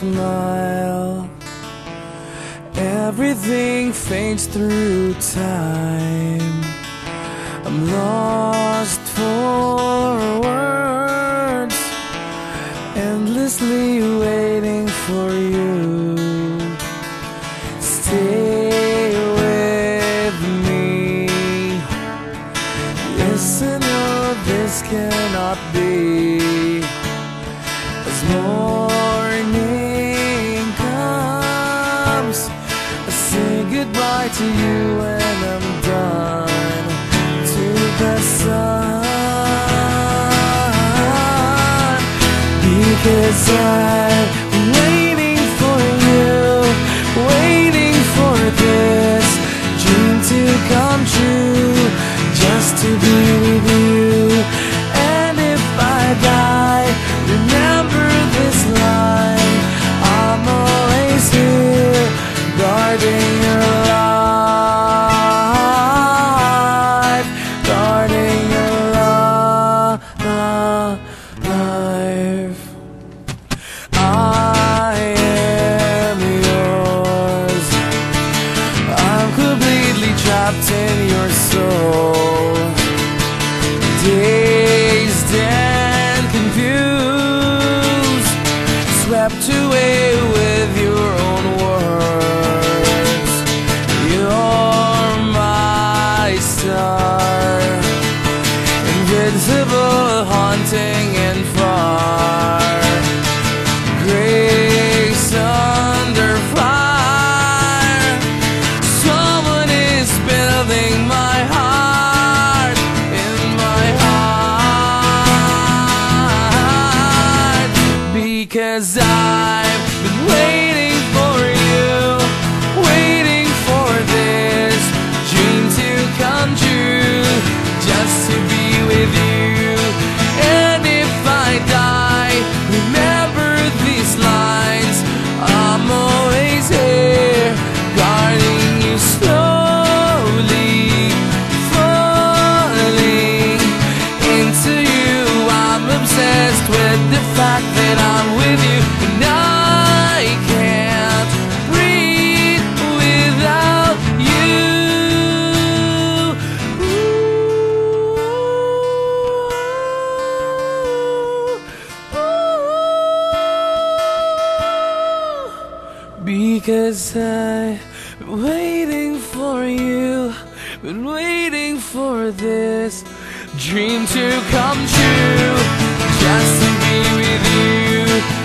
smile. Everything fades through time. I'm lost for words, endlessly waiting for you. Stay with me. Listen, oh, this cannot be. As morning goodbye to you when I'm done. To the sun, because I've completely trapped in your soul. Dazed and confused, swept away because I've Because I've been waiting for you, been waiting for this dream to come true, just to be with you.